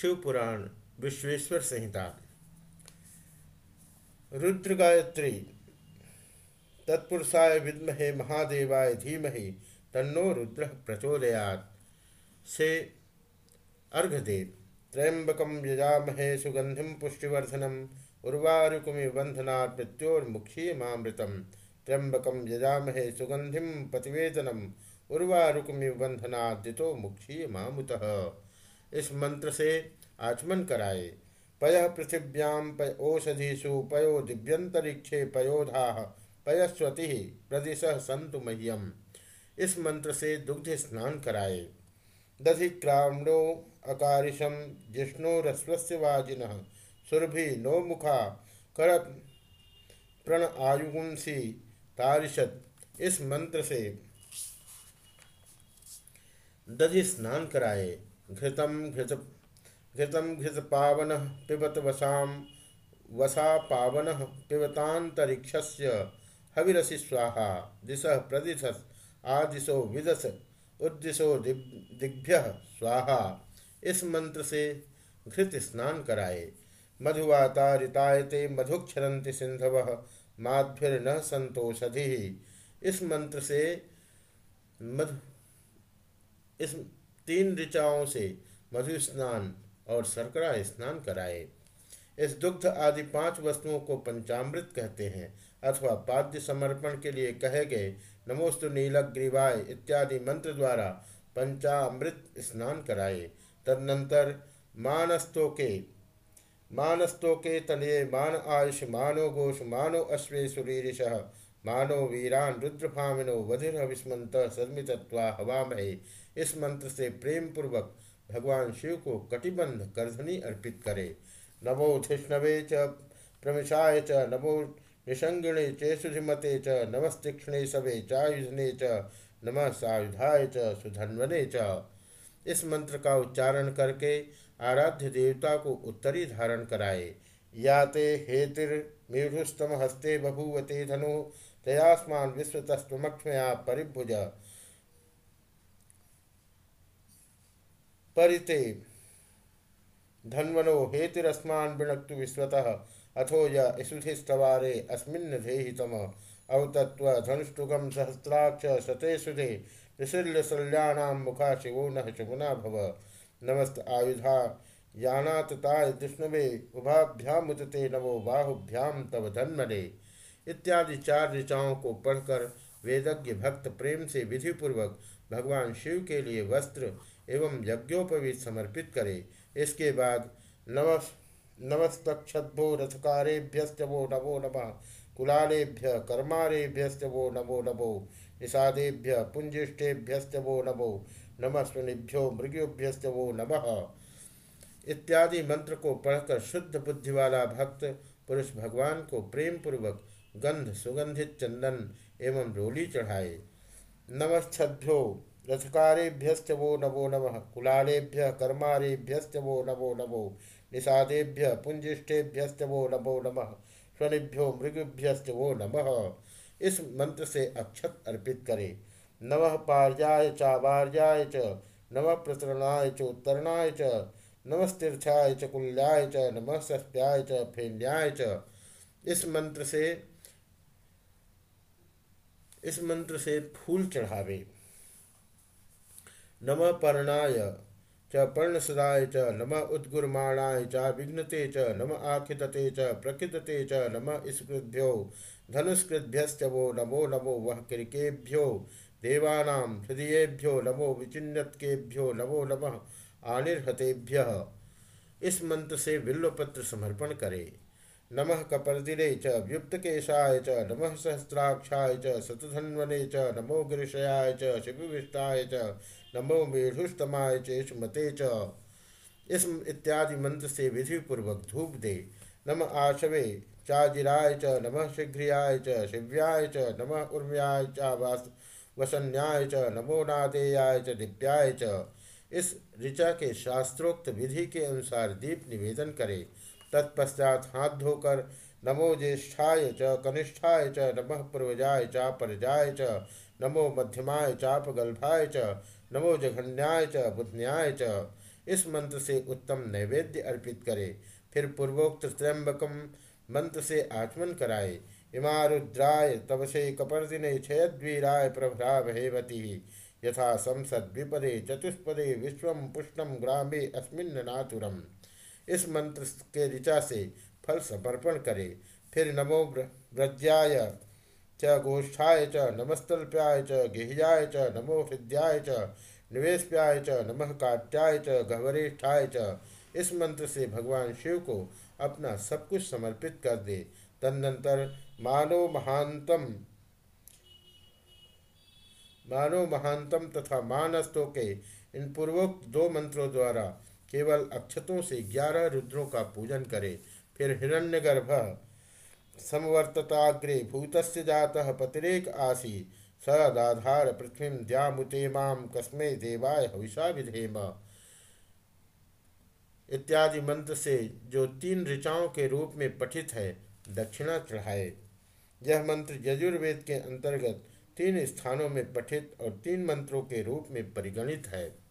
शिवपुराण, विश्वेश्वर संहिता। रुद्र गायत्री तत्पुरुषाय विद्महे महादेवाय धीमहि, तन्नो रुद्र प्रचोदयात। से अर्घदेव त्र्यंबकम यजामहे सुगंधिम पुष्टिवर्धनम उर्वारुकुमि बंधनात् मृत्योर्मुक्षीयमामृतम त्र्यंबकम यजामहे सुगंधिम पतिवेदनम उर्वारुकुमि बंधनादितो मुक्षीयमामुतः इस मंत्र से आचमन कराए। पय पृथिव्याम पय ओषधिषु पयो दिव्यंतरिक्षे पयोधा पयस्वति प्रदिश संतु मह्यम। इस मंत्र से दुग्ध स्नान कराए। दधिक्रामणो अकारिशम जिष्णुरस्वस्य वाजिन सुरभि नो मुखा कर प्रण आयुगुंसी तारिशत इस मंत्र से दधि स्नान कराए। घृत घृतम घृत पावन पिबत वसाम वसा पावन पिबतांतरिक्ष हविरसी स्वाहा, दिश प्रदिश आदिशो विदस, उद्दिशो दिग्भ्य स्वाहा। इस मंत्र से घृत स्नान कराए। मधुवातारितायते मधुक्षरंति सिंधव माध्भिर्न संतोषधि इस मंत्र से मधु, इस तीन ऋचाओं से मधु स्नान और शर्करा स्नान कराए। इस दुग्ध आदि पाँच वस्तुओं को पंचामृत कहते हैं, अथवा पाद्य समर्पण के लिए कहे गए, नमोस्तु नीलक ग्रीवाय इत्यादि मंत्र द्वारा पंचामृत स्नान कराए। तदनंतर मानस्तो के मानस्तो के तले मान आयुष मानो घोष मानो अश्वे सुरीरिश मानो वीरान रुद्रभामिनो वधिर विस्मंत सदमितत्वा हवामहे। इस मंत्र से प्रेम पूर्वक भगवान शिव को कटिबंध करधनी अर्पित करे। नमो धिष्णवे च, प्रमिषाय च, नमो निषंगिणे चेषुधिमते च नमस्तीक्षणे सवे चायुधने च, नमः सायुधाय च, सुधन्वने च। इस मंत्र का उच्चारण करके आराध्य देवता को उत्तरी धारण कराए। या ते हेतिर्मीढ़ुस्तम हस्ते बभूवते धनु, तयास्मान विश्वतस्वमक्षमया परिभुज। परिते, धन्वनो हेतिरस्मान् विणक्तु विश्वतः, अथो युधिस्तवारे अस्मिन् धेहितम अवतत्व धनुष्टुगम सहस्राक्ष शते सुधे ऋषिल्यशल्याणां मुखा शिवो न शुभुना भव। नमस्त आयुधा। यानातताय विष्णुवे उभाभ्यामुतते नवो बाहुभ्याम तव धन्मने। इत्यादि चार ऋचाओं को पढ़कर वेदज्ञ भक्त प्रेम से विधिपूर्वक भगवान शिव के लिए वस्त्र एवं यज्ञोपवीत समर्पित करे। इसके बाद नव, नवस्तक्षद्भो रथकारेभ्यस्त वो नमो नम, कुलालेभ्य कर्मारेभ्यस्त वो नमो नमो, निषादेभ्य पुंजिष्टेभ्यस्त वो नमो, नम स्वनिभ्यो मृग्योभ्यस्त वो नमः। इत्यादि मंत्र को पढ़कर शुद्ध बुद्धि वाला भक्त पुरुष भगवान को प्रेम पूर्वक गंध, सुगंधित चंदन एवं रोली चढ़ाए। नमच्छद्भ्यो रथकारेभ्यस्त वो नमो नमः, कुलालेभ्य कर्मारेभ्यस्त वो नमो नमो, निषादेभ्य पुंजिष्ठेभ्यस्त वो नमो नमः, स्वनिभ्यो मृगभ्यस्त वो नमः। इस मंत्र से अक्षत अर्पित करे। नव पार्याय चावार्याय च नव प्रतरणाय च, उत्तरणाय च नमस्तीर्थाय च कुल्याय च नमः सस्प्याय च फेन्याय च। इस मंत्र से, इस मंत्र से फूल चढ़ावे। नम पर्णाय च पर्णसदाय च नम उद्गुर्माणाय च, विघ्नते च नम आखिदते च प्रखिदते च नम स्कृभ्यो धनुष्कृभ्यश्च वो नमो नमो वह किरकेभ्यो, देवानां हृदयेभ्यो, नमो विचिन्नतकेभ्यो, नमो नमः आनिर्हतेभ्य। इस मंत्र से बिल्वपत्र समर्पण करे। नमः कपर्दिरे च व्युप्तकेशाय च, नमः सहस्राक्षाय च, शतधन्वने च, नमो गिरिशयाय च, शिविविष्टाय च, नमो मेढुस्तमाय चेषुमते च। इस इत्यादि मंत्र से विधि पूर्वक धूप दे। नम आशवे, चाजिराय च, नमः शीघ्रियाय च, शिव्याय च, नमः उर्व्याय च वसन्याय च, नमो नादेयाय च, दिव्याय च। इस ऋचा के शास्त्रोक्त विधि के अनुसार दीप निवेदन करे। तत्पश्चात हाथ धोकर नमो ज्येष्ठाय च, कनिष्ठाय च, नमः पूर्वजाय चापरजाय च, नमो मध्यमाय चापगल्भाय च, नमो जघन्याय च बुधन्याय च। इस मंत्र से उत्तम नैवेद्य अर्पित करे। फिर पूर्वोक्त त्र्यंबकम मंत्र से आचमन कराए। इमारुद्राय तब से कपर्दिने क्षयद्वीराय प्रभ्रा हेवती यथा संसद विपदे चतुष्पदे, विश्व पुष्टम ग्रामे अस्मिन नातुरम। इस मंत्र के ऋचा से फल समर्पण करे। फिर नमो व्रज्याय च, गोष्ठाय च, नमस्तल्प्याय च, गेह्याय च, नमो हृदयाय च, निवेशप्याय च, नमः काट्याय च गहवरिष्ठाय च। इस मंत्र से भगवान शिव को अपना सब कुछ समर्पित कर दे। तदनंतर मानो महांतम मानो महांतम तथा मानस्तों के इन पूर्वोक्त दो मंत्रों द्वारा केवल अक्षतों से ग्यारह रुद्रों का पूजन करे, फिर हिरण्यगर्भ समवर्तताग्रे भूतस्य जातः पतिरेक आसी, सदाधार पृथ्वी द्यामुते माम कस्मे देवाय हविषा विधेम। इत्यादि मंत्र से जो तीन ऋचाओं के रूप में पठित है, दक्षिणा चढ़ाए। यह मंत्र यजुर्वेद के अंतर्गत तीन स्थानों में पठित और तीन मंत्रों के रूप में परिगणित है।